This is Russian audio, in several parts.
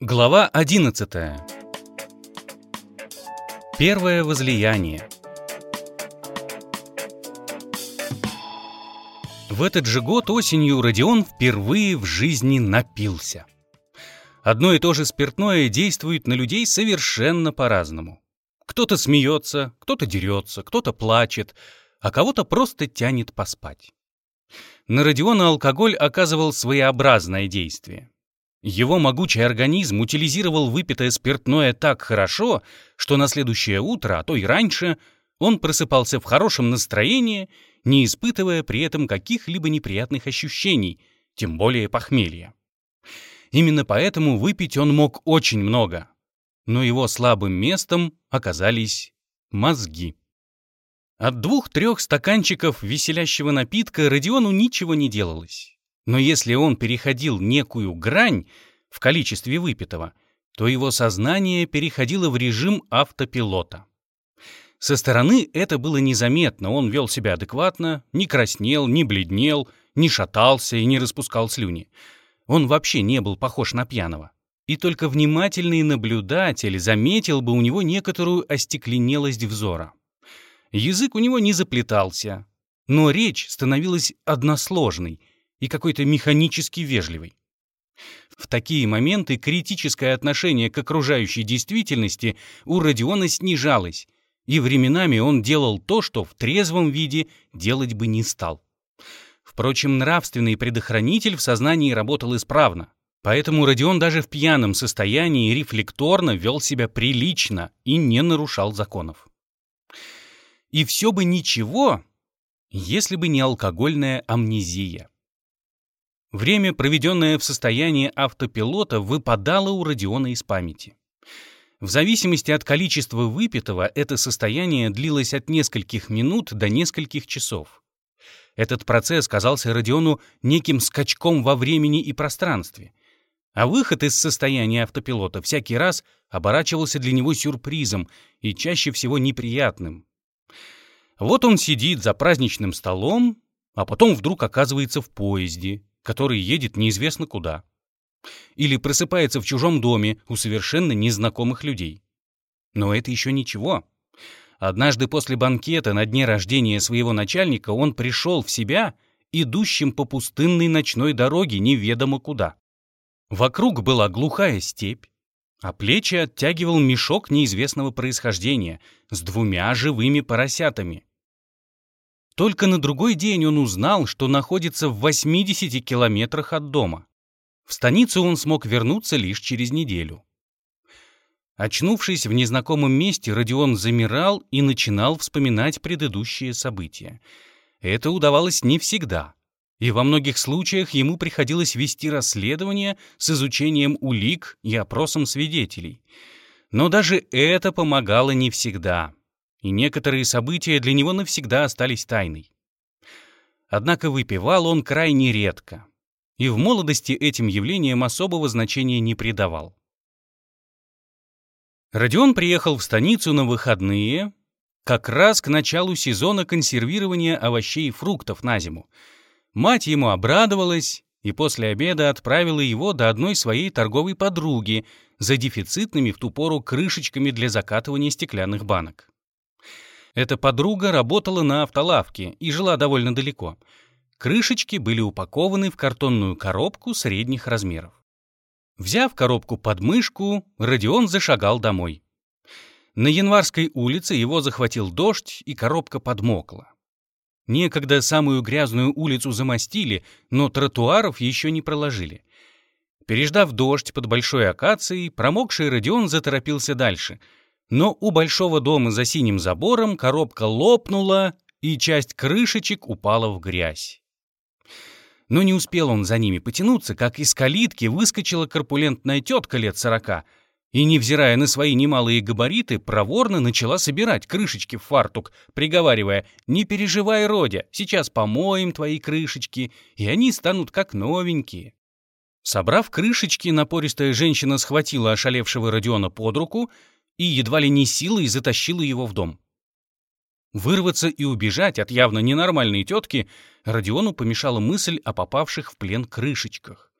Глава 11. Первое возлияние. В этот же год осенью Родион впервые в жизни напился. Одно и то же спиртное действует на людей совершенно по-разному. Кто-то смеется, кто-то дерется, кто-то плачет, а кого-то просто тянет поспать. На Родиона алкоголь оказывал своеобразное действие. Его могучий организм утилизировал выпитое спиртное так хорошо, что на следующее утро, а то и раньше, он просыпался в хорошем настроении, не испытывая при этом каких-либо неприятных ощущений, тем более похмелья. Именно поэтому выпить он мог очень много, но его слабым местом оказались мозги. От двух-трех стаканчиков веселящего напитка Родиону ничего не делалось. Но если он переходил некую грань в количестве выпитого, то его сознание переходило в режим автопилота. Со стороны это было незаметно, он вел себя адекватно, не краснел, не бледнел, не шатался и не распускал слюни. Он вообще не был похож на пьяного. И только внимательный наблюдатель заметил бы у него некоторую остекленелость взора. Язык у него не заплетался, но речь становилась односложной — и какой-то механически вежливый. В такие моменты критическое отношение к окружающей действительности у Родиона снижалось, и временами он делал то, что в трезвом виде делать бы не стал. Впрочем, нравственный предохранитель в сознании работал исправно, поэтому Родион даже в пьяном состоянии рефлекторно вел себя прилично и не нарушал законов. И все бы ничего, если бы не алкогольная амнезия. Время, проведенное в состоянии автопилота, выпадало у Родиона из памяти. В зависимости от количества выпитого, это состояние длилось от нескольких минут до нескольких часов. Этот процесс казался Родиону неким скачком во времени и пространстве. А выход из состояния автопилота всякий раз оборачивался для него сюрпризом и чаще всего неприятным. Вот он сидит за праздничным столом, а потом вдруг оказывается в поезде, который едет неизвестно куда. Или просыпается в чужом доме у совершенно незнакомых людей. Но это еще ничего. Однажды после банкета на дне рождения своего начальника он пришел в себя, идущим по пустынной ночной дороге неведомо куда. Вокруг была глухая степь, а плечи оттягивал мешок неизвестного происхождения с двумя живыми поросятами. Только на другой день он узнал, что находится в 80 километрах от дома. В станицу он смог вернуться лишь через неделю. Очнувшись в незнакомом месте, Родион замирал и начинал вспоминать предыдущие события. Это удавалось не всегда, и во многих случаях ему приходилось вести расследование с изучением улик и опросом свидетелей. Но даже это помогало не всегда и некоторые события для него навсегда остались тайной. Однако выпивал он крайне редко, и в молодости этим явлениям особого значения не придавал. Родион приехал в станицу на выходные, как раз к началу сезона консервирования овощей и фруктов на зиму. Мать ему обрадовалась и после обеда отправила его до одной своей торговой подруги за дефицитными в ту пору крышечками для закатывания стеклянных банок. Эта подруга работала на автолавке и жила довольно далеко. Крышечки были упакованы в картонную коробку средних размеров. Взяв коробку под мышку, Родион зашагал домой. На Январской улице его захватил дождь, и коробка подмокла. Некогда самую грязную улицу замостили, но тротуаров еще не проложили. Переждав дождь под большой акацией, промокший Родион заторопился дальше — но у большого дома за синим забором коробка лопнула, и часть крышечек упала в грязь. Но не успел он за ними потянуться, как из калитки выскочила корпулентная тетка лет сорока и, невзирая на свои немалые габариты, проворно начала собирать крышечки в фартук, приговаривая «Не переживай, Родя, сейчас помоем твои крышечки, и они станут как новенькие». Собрав крышечки, напористая женщина схватила ошалевшего Родиона под руку и едва ли не силой затащила его в дом. Вырваться и убежать от явно ненормальной тетки Родиону помешала мысль о попавших в плен крышечках.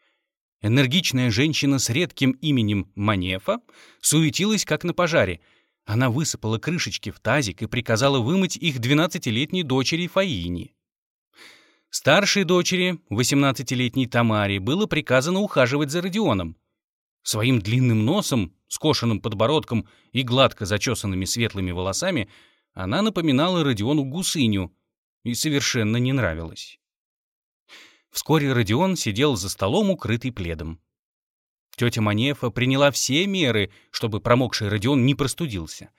Энергичная женщина с редким именем Манефа суетилась, как на пожаре. Она высыпала крышечки в тазик и приказала вымыть их двенадцатилетней дочери Фаине. Старшей дочери, 18-летней Тамаре, было приказано ухаживать за Родионом. Своим длинным носом, скошенным подбородком и гладко зачесанными светлыми волосами она напоминала Родиону гусыню и совершенно не нравилась. Вскоре Родион сидел за столом, укрытый пледом. Тетя Манефа приняла все меры, чтобы промокший Родион не простудился.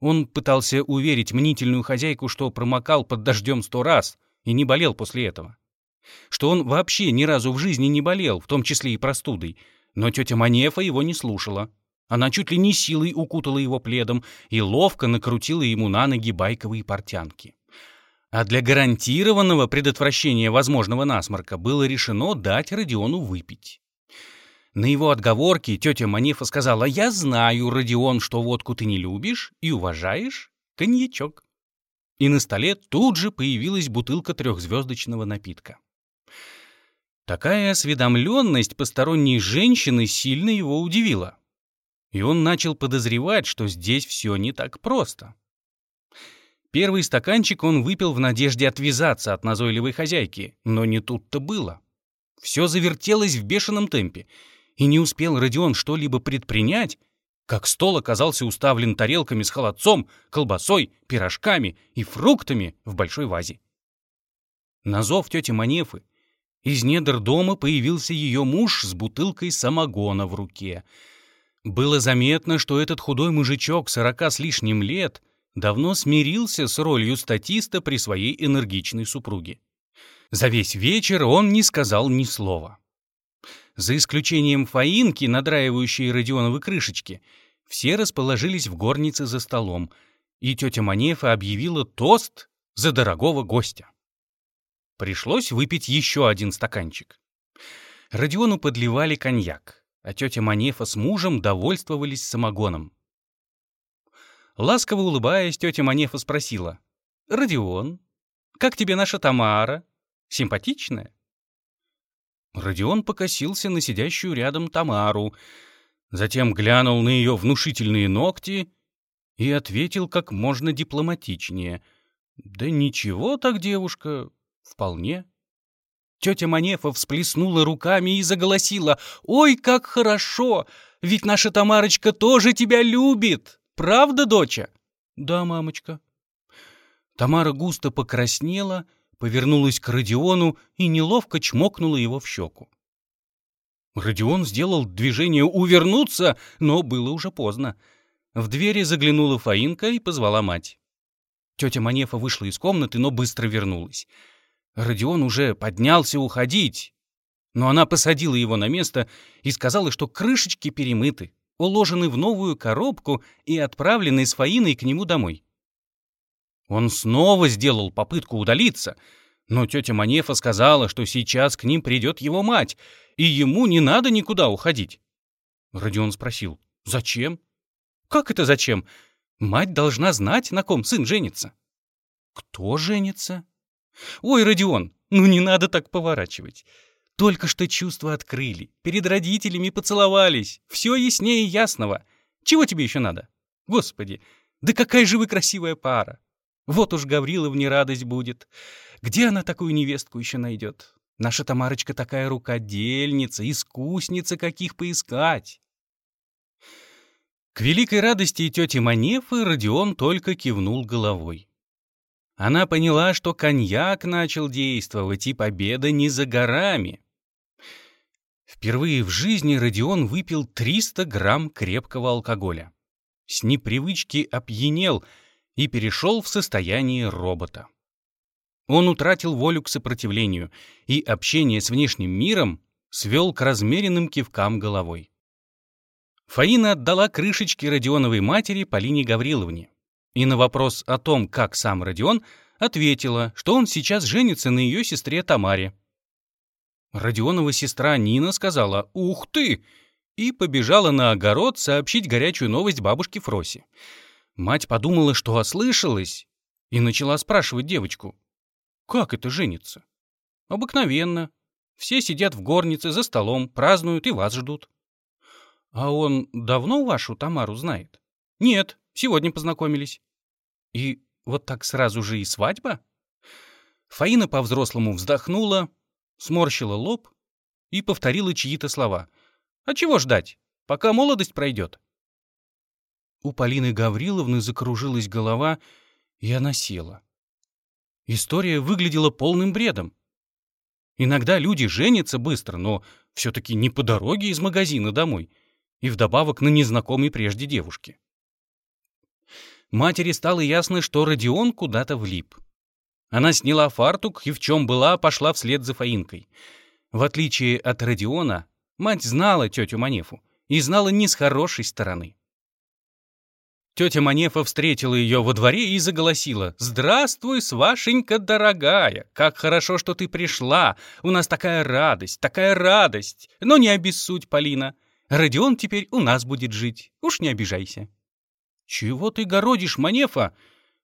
Он пытался уверить мнительную хозяйку, что промокал под дождем сто раз и не болел после этого. Что он вообще ни разу в жизни не болел, в том числе и простудой. Но тетя Манефа его не слушала. Она чуть ли не силой укутала его пледом и ловко накрутила ему на ноги байковые портянки. А для гарантированного предотвращения возможного насморка было решено дать Родиону выпить. На его отговорки тетя Манефа сказала, «Я знаю, Родион, что водку ты не любишь и уважаешь коньячок». И на столе тут же появилась бутылка трехзвездочного напитка. Такая осведомленность посторонней женщины сильно его удивила. И он начал подозревать, что здесь все не так просто. Первый стаканчик он выпил в надежде отвязаться от назойливой хозяйки, но не тут-то было. Все завертелось в бешеном темпе, и не успел Родион что-либо предпринять, как стол оказался уставлен тарелками с холодцом, колбасой, пирожками и фруктами в большой вазе. На зов тети Манефы из недр дома появился ее муж с бутылкой самогона в руке. Было заметно, что этот худой мужичок сорока с лишним лет давно смирился с ролью статиста при своей энергичной супруге. За весь вечер он не сказал ни слова. За исключением Фаинки, надраивающей Родионовы крышечки, все расположились в горнице за столом, и тетя Манефа объявила тост за дорогого гостя. Пришлось выпить еще один стаканчик. Родиону подливали коньяк, а тетя Манефа с мужем довольствовались самогоном. Ласково улыбаясь, тетя Манефа спросила. «Родион, как тебе наша Тамара? Симпатичная?» Родион покосился на сидящую рядом Тамару, затем глянул на ее внушительные ногти и ответил как можно дипломатичнее. «Да ничего так, девушка, вполне». Тетя Манефа всплеснула руками и заголосила. «Ой, как хорошо! Ведь наша Тамарочка тоже тебя любит!» Правда, доча?» «Да, мамочка». Тамара густо покраснела, повернулась к Родиону и неловко чмокнула его в щеку. Родион сделал движение увернуться, но было уже поздно. В двери заглянула Фаинка и позвала мать. Тетя Манефа вышла из комнаты, но быстро вернулась. Родион уже поднялся уходить, но она посадила его на место и сказала, что крышечки перемыты уложены в новую коробку и отправлены с Фаиной к нему домой. Он снова сделал попытку удалиться, но тетя Манефа сказала, что сейчас к ним придет его мать, и ему не надо никуда уходить. Родион спросил, зачем? Как это зачем? Мать должна знать, на ком сын женится. Кто женится? Ой, Родион, ну не надо так поворачивать. Только что чувства открыли, перед родителями поцеловались. Все яснее ясного. Чего тебе еще надо? Господи, да какая же вы красивая пара. Вот уж Гавриловне радость будет. Где она такую невестку еще найдет? Наша Тамарочка такая рукодельница, искусница, каких поискать. К великой радости тети Манефы Родион только кивнул головой. Она поняла, что коньяк начал действовать, и победа не за горами. Впервые в жизни Родион выпил 300 грамм крепкого алкоголя. С непривычки опьянел и перешел в состояние робота. Он утратил волю к сопротивлению, и общение с внешним миром свел к размеренным кивкам головой. Фаина отдала крышечки Родионовой матери Полине Гавриловне. И на вопрос о том, как сам Родион, ответила, что он сейчас женится на ее сестре Тамаре. Родионова сестра Нина сказала «Ух ты!» и побежала на огород сообщить горячую новость бабушке Фросе. Мать подумала, что ослышалась, и начала спрашивать девочку. «Как это женится?» «Обыкновенно. Все сидят в горнице за столом, празднуют и вас ждут». «А он давно вашу Тамару знает?» «Нет, сегодня познакомились». «И вот так сразу же и свадьба?» Фаина по-взрослому вздохнула, сморщила лоб и повторила чьи-то слова. «А чего ждать, пока молодость пройдет?» У Полины Гавриловны закружилась голова, и она села. История выглядела полным бредом. Иногда люди женятся быстро, но все-таки не по дороге из магазина домой, и вдобавок на незнакомой прежде девушке. Матери стало ясно, что Родион куда-то влип. Она сняла фартук и в чем была, пошла вслед за Фаинкой. В отличие от Родиона, мать знала тетю Манефу и знала не с хорошей стороны. Тетя Манефа встретила ее во дворе и заголосила. «Здравствуй, Свашенька дорогая! Как хорошо, что ты пришла! У нас такая радость, такая радость! Но не обессудь, Полина! Родион теперь у нас будет жить, уж не обижайся!» «Чего ты городишь, Манефа?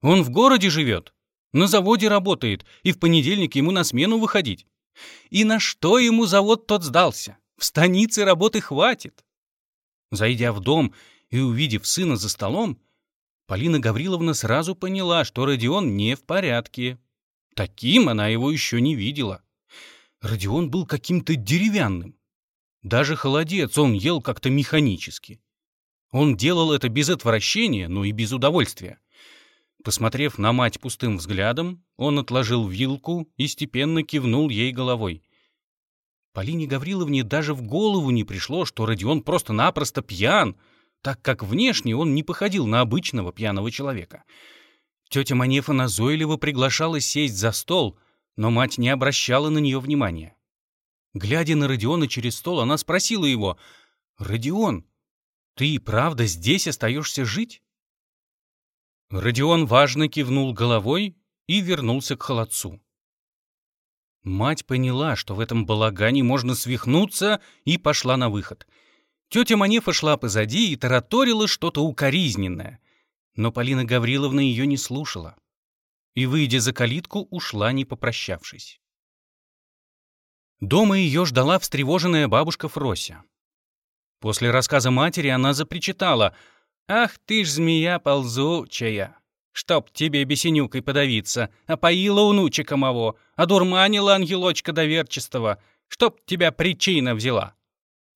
Он в городе живет, на заводе работает, и в понедельник ему на смену выходить. И на что ему завод тот сдался? В станице работы хватит!» Зайдя в дом и увидев сына за столом, Полина Гавриловна сразу поняла, что Родион не в порядке. Таким она его еще не видела. Родион был каким-то деревянным. Даже холодец он ел как-то механически. Он делал это без отвращения, но и без удовольствия. Посмотрев на мать пустым взглядом, он отложил вилку и степенно кивнул ей головой. Полине Гавриловне даже в голову не пришло, что Родион просто-напросто пьян — так как внешне он не походил на обычного пьяного человека. Тетя Манефа назойливо приглашала сесть за стол, но мать не обращала на нее внимания. Глядя на Родиона через стол, она спросила его, «Родион, ты правда здесь остаешься жить?» Родион важно кивнул головой и вернулся к холодцу. Мать поняла, что в этом балагане можно свихнуться, и пошла на выход — Тетя Манефа шла позади и тараторила что-то укоризненное, но Полина Гавриловна ее не слушала и, выйдя за калитку, ушла, не попрощавшись. Дома ее ждала встревоженная бабушка Фрося. После рассказа матери она запричитала «Ах ты ж змея ползучая! Чтоб тебе бесенюкой подавиться, опоила внучика моего, одурманила ангелочка доверчестого, чтоб тебя причина взяла!»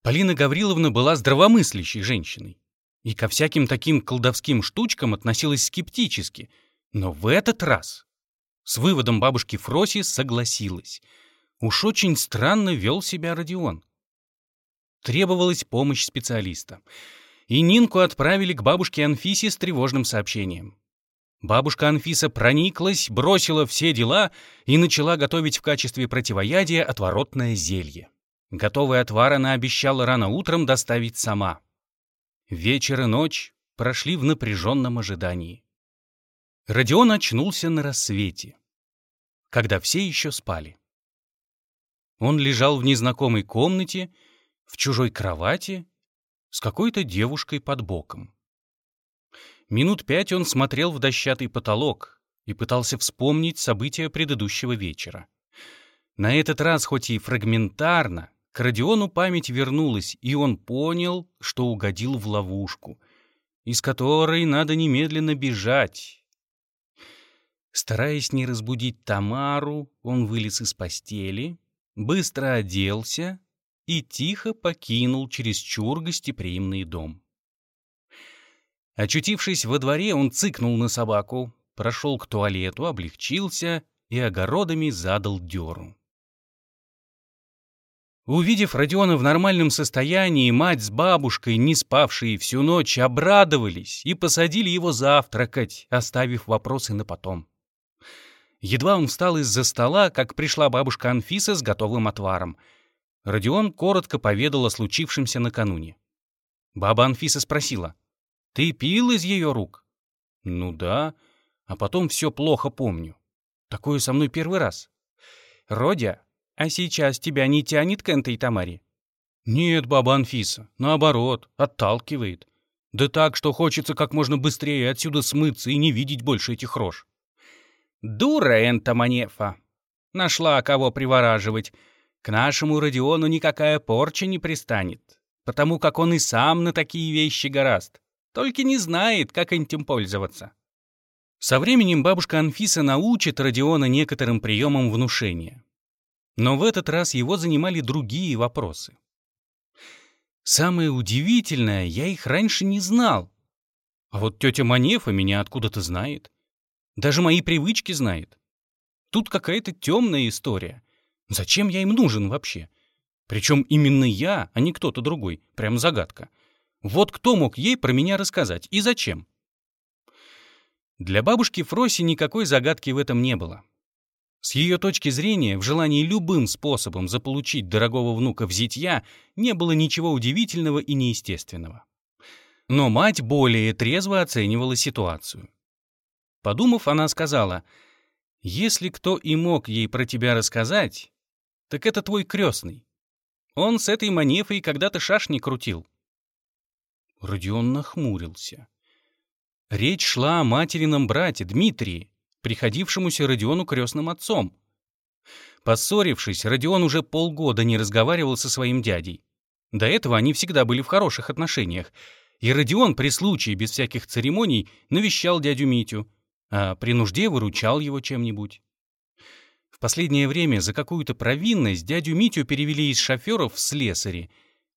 Полина Гавриловна была здравомыслящей женщиной и ко всяким таким колдовским штучкам относилась скептически, но в этот раз с выводом бабушки Фроси согласилась. Уж очень странно вел себя Родион. Требовалась помощь специалиста. И Нинку отправили к бабушке Анфисе с тревожным сообщением. Бабушка Анфиса прониклась, бросила все дела и начала готовить в качестве противоядия отворотное зелье. Готовый отвар она обещала рано утром доставить сама. Вечер и ночь прошли в напряженном ожидании. Родион очнулся на рассвете, когда все еще спали. Он лежал в незнакомой комнате, в чужой кровати, с какой-то девушкой под боком. Минут пять он смотрел в дощатый потолок и пытался вспомнить события предыдущего вечера. На этот раз, хоть и фрагментарно, к Родиону память вернулась, и он понял, что угодил в ловушку, из которой надо немедленно бежать. Стараясь не разбудить Тамару, он вылез из постели, быстро оделся и тихо покинул чересчур гостеприимный дом. Очутившись во дворе, он цыкнул на собаку, прошел к туалету, облегчился и огородами задал дёру. Увидев Родиона в нормальном состоянии, мать с бабушкой, не спавшие всю ночь, обрадовались и посадили его завтракать, оставив вопросы на потом. Едва он встал из-за стола, как пришла бабушка Анфиса с готовым отваром. Родион коротко поведал о случившемся накануне. Баба Анфиса спросила, «Ты пил из ее рук?» «Ну да, а потом все плохо помню. Такое со мной первый раз». «Родя, а сейчас тебя не тянет к этой Тамаре? Нет, баба Анфиса, наоборот, отталкивает. Да так, что хочется как можно быстрее отсюда смыться и не видеть больше этих рож. Дура Энта Манефа. Нашла кого привораживать. К нашему Родиону никакая порча не пристанет, потому как он и сам на такие вещи гораст, только не знает, как этим пользоваться. Со временем бабушка Анфиса научит Родиона некоторым приемам внушения. Но в этот раз его занимали другие вопросы. Самое удивительное, я их раньше не знал. А вот тетя Манефа меня откуда-то знает. Даже мои привычки знает. Тут какая-то темная история. Зачем я им нужен вообще? Причем именно я, а не кто-то другой. Прям загадка. Вот кто мог ей про меня рассказать и зачем? Для бабушки Фроси никакой загадки в этом не было. С ее точки зрения, в желании любым способом заполучить дорогого внука в зятья не было ничего удивительного и неестественного. Но мать более трезво оценивала ситуацию. Подумав, она сказала, «Если кто и мог ей про тебя рассказать, так это твой крестный. Он с этой манефой когда-то шашни крутил». Родион нахмурился. Речь шла о материном брате Дмитрии, приходившемуся Родиону крестным отцом. Поссорившись, Родион уже полгода не разговаривал со своим дядей. До этого они всегда были в хороших отношениях, и Родион при случае без всяких церемоний навещал дядю Митю, а при нужде выручал его чем-нибудь. В последнее время за какую-то провинность дядю Митю перевели из шоферов в слесари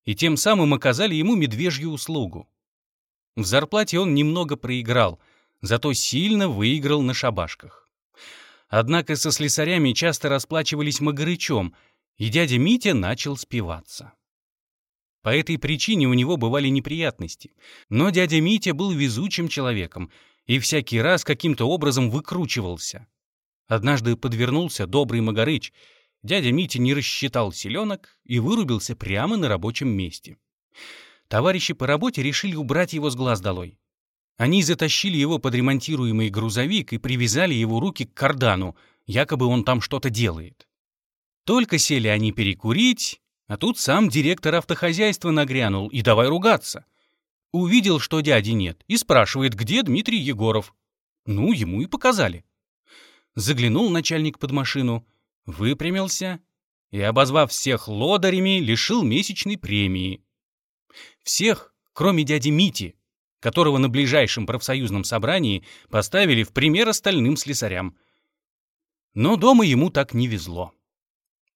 и тем самым оказали ему медвежью услугу. В зарплате он немного проиграл, зато сильно выиграл на шабашках. Однако со слесарями часто расплачивались магарычом, и дядя Митя начал спиваться. По этой причине у него бывали неприятности. Но дядя Митя был везучим человеком и всякий раз каким-то образом выкручивался. Однажды подвернулся добрый Магарыч. Дядя Митя не рассчитал селенок и вырубился прямо на рабочем месте. Товарищи по работе решили убрать его с глаз долой. Они затащили его под ремонтируемый грузовик и привязали его руки к кардану, якобы он там что-то делает. Только сели они перекурить, а тут сам директор автохозяйства нагрянул и давай ругаться. Увидел, что дяди нет, и спрашивает, где Дмитрий Егоров. Ну, ему и показали. Заглянул начальник под машину, выпрямился и, обозвав всех лодарями, лишил месячной премии. Всех, кроме дяди Мити, которого на ближайшем профсоюзном собрании поставили в пример остальным слесарям. Но дома ему так не везло.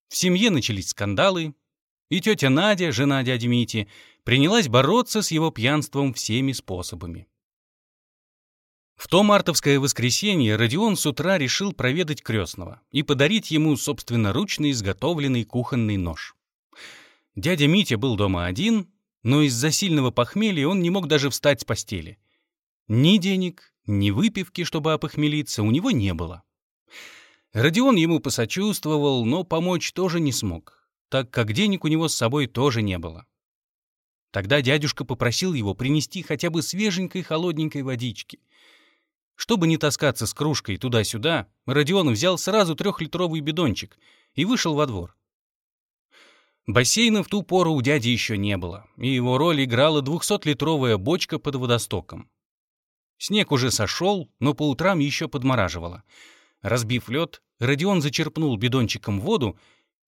В семье начались скандалы, и тетя Надя, жена дяди Мити, принялась бороться с его пьянством всеми способами. В то мартовское воскресенье Родион с утра решил проведать крестного и подарить ему собственноручно изготовленный кухонный нож. Дядя Митя был дома один, но из-за сильного похмелья он не мог даже встать с постели. Ни денег, ни выпивки, чтобы опохмелиться, у него не было. Родион ему посочувствовал, но помочь тоже не смог, так как денег у него с собой тоже не было. Тогда дядюшка попросил его принести хотя бы свеженькой холодненькой водички. Чтобы не таскаться с кружкой туда-сюда, Родион взял сразу трехлитровый бидончик и вышел во двор. Бассейна в ту пору у дяди еще не было, и его роль играла двухсотлитровая бочка под водостоком. Снег уже сошел, но по утрам еще подмораживало. Разбив лед, Родион зачерпнул бидончиком воду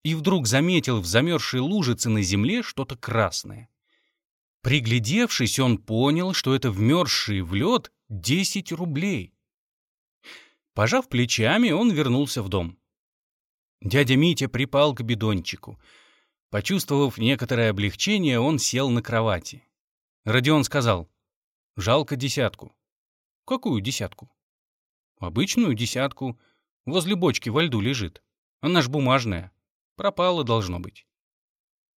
и вдруг заметил в замерзшей лужице на земле что-то красное. Приглядевшись, он понял, что это вмерзшие в лед 10 рублей. Пожав плечами, он вернулся в дом. Дядя Митя припал к бидончику — Почувствовав некоторое облегчение, он сел на кровати. Родион сказал, «Жалко десятку». «Какую десятку?» «Обычную десятку. Возле бочки во льду лежит. Она ж бумажная. Пропала, должно быть».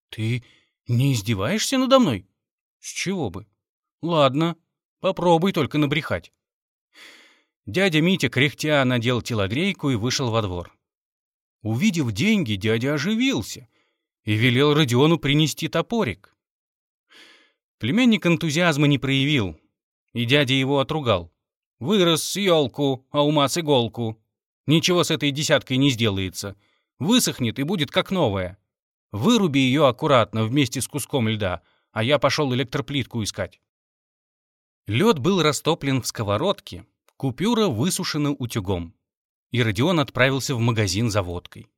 «Ты не издеваешься надо мной?» «С чего бы?» «Ладно, попробуй только набрехать». Дядя Митя кряхтя надел телогрейку и вышел во двор. Увидев деньги, дядя оживился — и велел Родиону принести топорик. Племянник энтузиазма не проявил, и дядя его отругал. «Вырос с елку, а ума с иголку. Ничего с этой десяткой не сделается. Высохнет и будет как новая. Выруби ее аккуратно вместе с куском льда, а я пошел электроплитку искать». Лед был растоплен в сковородке, купюра высушена утюгом, и Родион отправился в магазин за водкой.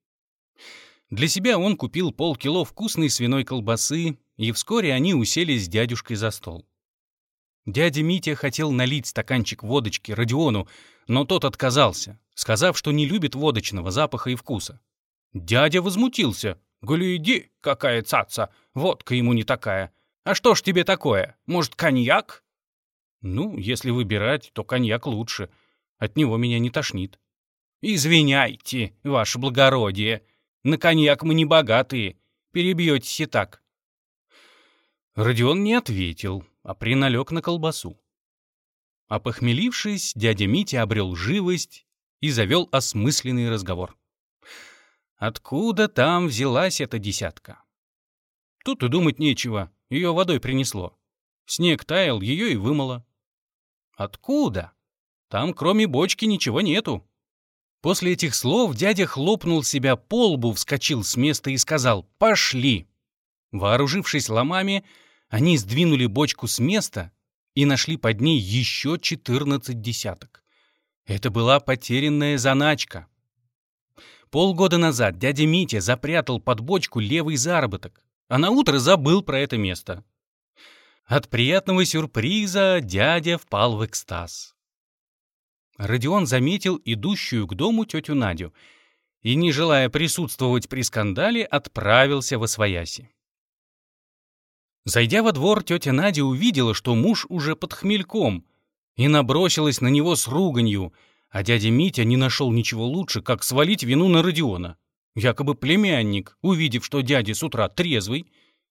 Для себя он купил полкило вкусной свиной колбасы, и вскоре они уселись с дядюшкой за стол. Дядя Митя хотел налить стаканчик водочки Родиону, но тот отказался, сказав, что не любит водочного запаха и вкуса. Дядя возмутился. «Гляди, какая цаца! Водка ему не такая. А что ж тебе такое? Может, коньяк?» «Ну, если выбирать, то коньяк лучше. От него меня не тошнит». «Извиняйте, ваше благородие. На коньяк мы не богатые. Перебьетесь и так». Родион не ответил, а приналег на колбасу. Опохмелившись, дядя Митя обрел живость и завел осмысленный разговор. Откуда там взялась эта десятка? Тут и думать нечего, ее водой принесло. Снег таял, ее и вымыло. Откуда? Там кроме бочки ничего нету. После этих слов дядя хлопнул себя по лбу, вскочил с места и сказал «Пошли!». Вооружившись ломами, они сдвинули бочку с места и нашли под ней еще 14 десяток. Это была потерянная заначка. Полгода назад дядя Митя запрятал под бочку левый заработок, а на утро забыл про это место. От приятного сюрприза дядя впал в экстаз. Родион заметил идущую к дому тетю Надю и, не желая присутствовать при скандале, отправился во свояси. Зайдя во двор, тетя Надя увидела, что муж уже под хмельком, и набросилась на него с руганью — а дядя Митя не нашел ничего лучше, как свалить вину на Родиона. Якобы племянник, увидев, что дядя с утра трезвый,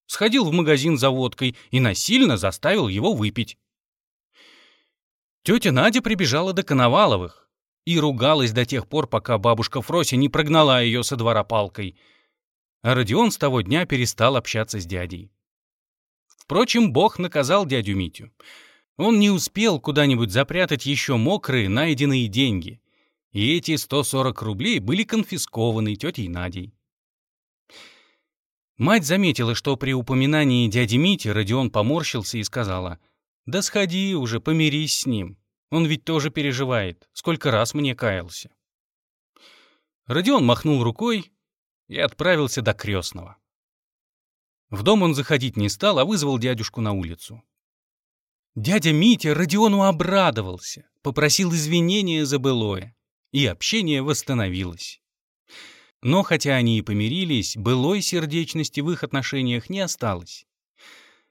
сходил в магазин за водкой и насильно заставил его выпить. Тетя Надя прибежала до Коноваловых и ругалась до тех пор, пока бабушка Фрося не прогнала ее со двора палкой. А Родион с того дня перестал общаться с дядей. Впрочем, Бог наказал дядю Митю. Он не успел куда-нибудь запрятать еще мокрые найденные деньги. И эти 140 рублей были конфискованы тетей Надей. Мать заметила, что при упоминании дяди Мити Родион поморщился и сказала, «Да сходи уже, помирись с ним. Он ведь тоже переживает. Сколько раз мне каялся». Родион махнул рукой и отправился до крестного. В дом он заходить не стал, а вызвал дядюшку на улицу. Дядя Митя Родиону обрадовался, попросил извинения за былое, и общение восстановилось. Но хотя они и помирились, былой сердечности в их отношениях не осталось.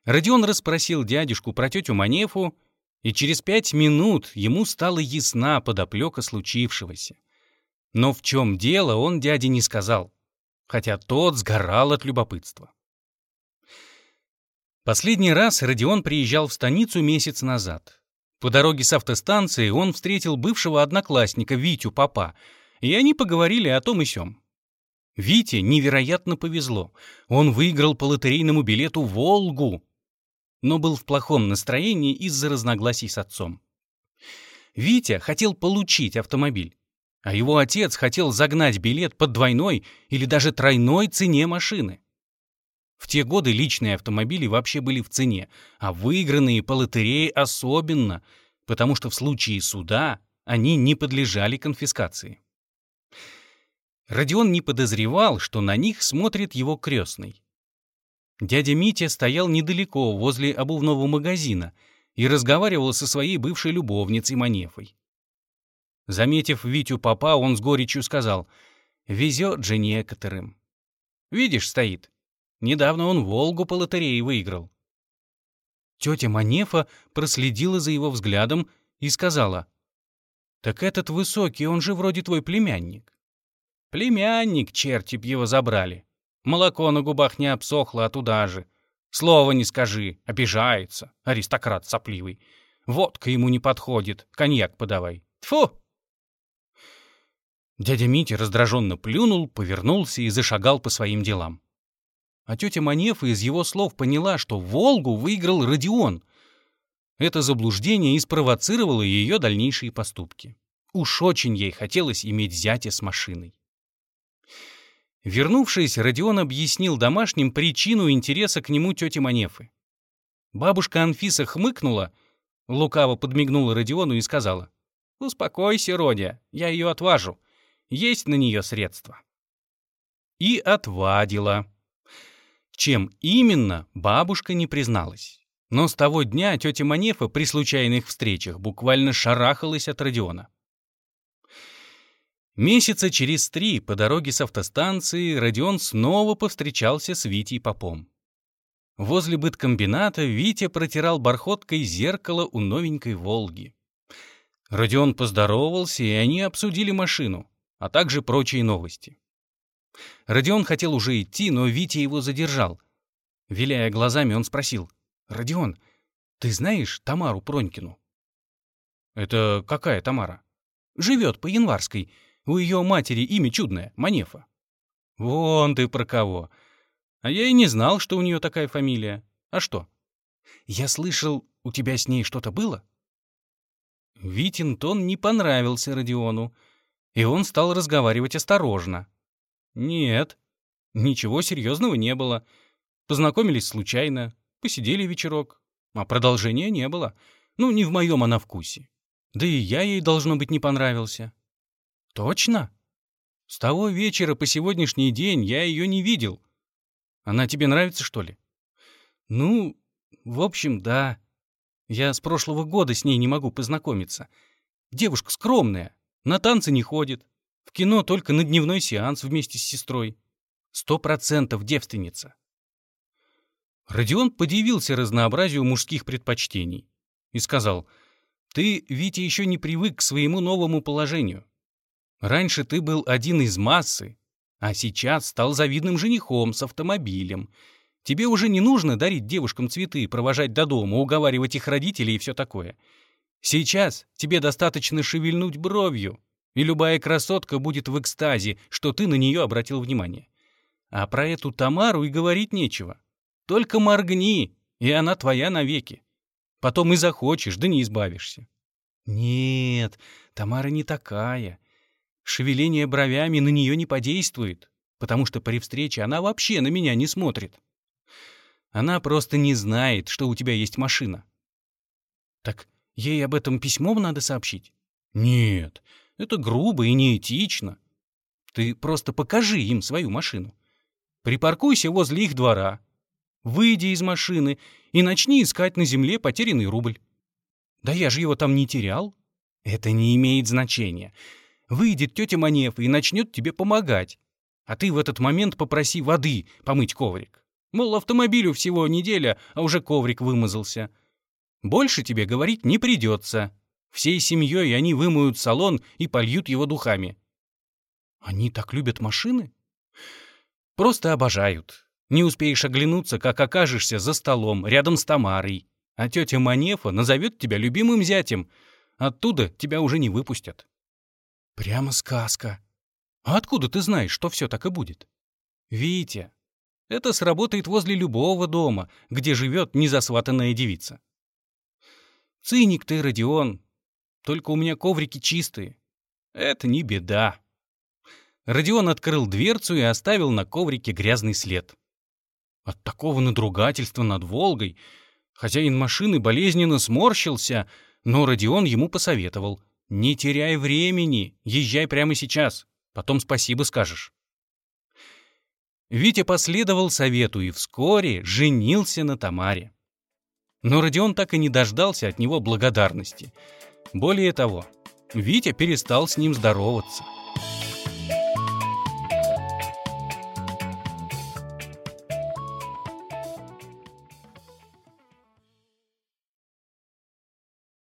Родион расспросил дядюшку про тетю Манефу, и через пять минут ему стала ясна подоплека случившегося. Но в чем дело, он дяде не сказал, хотя тот сгорал от любопытства. Последний раз Родион приезжал в станицу месяц назад. По дороге с автостанции он встретил бывшего одноклассника Витю Папа, и они поговорили о том и сём. Вите невероятно повезло. Он выиграл по лотерейному билету «Волгу», но был в плохом настроении из-за разногласий с отцом. Витя хотел получить автомобиль, а его отец хотел загнать билет по двойной или даже тройной цене машины. В те годы личные автомобили вообще были в цене, а выигранные по лотерее особенно, потому что в случае суда они не подлежали конфискации. Родион не подозревал, что на них смотрит его крестный. Дядя Митя стоял недалеко, возле обувного магазина, и разговаривал со своей бывшей любовницей Манефой. Заметив Витю папа, он с горечью сказал, «Везет же некоторым. Видишь, стоит. Недавно он Волгу по лотерее выиграл. Тетя Манефа проследила за его взглядом и сказала, «Так этот высокий, он же вроде твой племянник». «Племянник, черти б его забрали. Молоко на губах не обсохло, а туда же. Слова не скажи, обижается, аристократ сопливый. Водка ему не подходит, коньяк подавай. Тфу!» Дядя Митя раздраженно плюнул, повернулся и зашагал по своим делам. А тетя Манефа из его слов поняла, что «Волгу» выиграл Родион. Это заблуждение и спровоцировало ее дальнейшие поступки. Уж очень ей хотелось иметь зятя с машиной. Вернувшись, Родион объяснил домашним причину интереса к нему тети Манефы. Бабушка Анфиса хмыкнула, лукаво подмигнула Родиону и сказала, «Успокойся, Родя, я ее отважу. Есть на нее средства». и отвадила. Чем именно, бабушка не призналась. Но с того дня тетя Манефа при случайных встречах буквально шарахалась от Родиона. Месяца через три по дороге с автостанции Родион снова повстречался с Витей Попом. Возле быткомбината Витя протирал бархоткой зеркало у новенькой «Волги». Родион поздоровался, и они обсудили машину, а также прочие новости. Родион хотел уже идти, но Витя его задержал. Виляя глазами, он спросил, «Родион, ты знаешь Тамару Пронькину?» «Это какая Тамара?» «Живет по Январской. У ее матери имя чудное, Манефа». «Вон ты про кого. А я и не знал, что у нее такая фамилия. А что? Я слышал, у тебя с ней что-то было? Витин тон не понравился Родиону, и он стал разговаривать осторожно. Нет, ничего серьезного не было. Познакомились случайно, посидели вечерок, а продолжения не было. Ну, не в моем она вкусе. Да и я ей, должно быть, не понравился. Точно? С того вечера по сегодняшний день я ее не видел. Она тебе нравится, что ли? Ну, в общем, да. Я с прошлого года с ней не могу познакомиться. Девушка скромная, на танцы не ходит. В кино только на дневной сеанс вместе с сестрой. Сто процентов девственница. Родион подивился разнообразию мужских предпочтений и сказал, «Ты, Витя, еще не привык к своему новому положению. Раньше ты был один из массы, а сейчас стал завидным женихом с автомобилем. Тебе уже не нужно дарить девушкам цветы, провожать до дома, уговаривать их родителей и все такое. Сейчас тебе достаточно шевельнуть бровью, и любая красотка будет в экстазе, что ты на нее обратил внимание. А про эту Тамару и говорить нечего. Только моргни, и она твоя навеки. Потом и захочешь, да не избавишься. Нет, Тамара не такая шевеление бровями на нее не подействует, потому что при встрече она вообще на меня не смотрит. Она просто не знает, что у тебя есть машина. Так ей об этом письмом надо сообщить? Нет, это грубо и неэтично. Ты просто покажи им свою машину. Припаркуйся возле их двора, выйди из машины и начни искать на земле потерянный рубль. Да я же его там не терял. Это не имеет значения. Выйдет тетя Манефа и начнет тебе помогать. А ты в этот момент попроси воды помыть коврик. Мол, автомобилю всего неделя, а уже коврик вымазался. Больше тебе говорить не придется. Всей семьей они вымоют салон и польют его духами. Они так любят машины? Просто обожают. Не успеешь оглянуться, как окажешься за столом, рядом с Тамарой. А тетя Манефа назовет тебя любимым зятем. Оттуда тебя уже не выпустят. Прямо сказка. А откуда ты знаешь, что все так и будет? Витя, это сработает возле любого дома, где живет незасватанная девица. Циник ты, Родион. Только у меня коврики чистые. Это не беда. Родион открыл дверцу и оставил на коврике грязный след. От такого надругательства над Волгой хозяин машины болезненно сморщился, но Родион ему посоветовал. «Не теряй времени, езжай прямо сейчас, потом спасибо скажешь». Витя последовал совету и вскоре женился на Тамаре. Но Родион так и не дождался от него благодарности. Более того, Витя перестал с ним здороваться –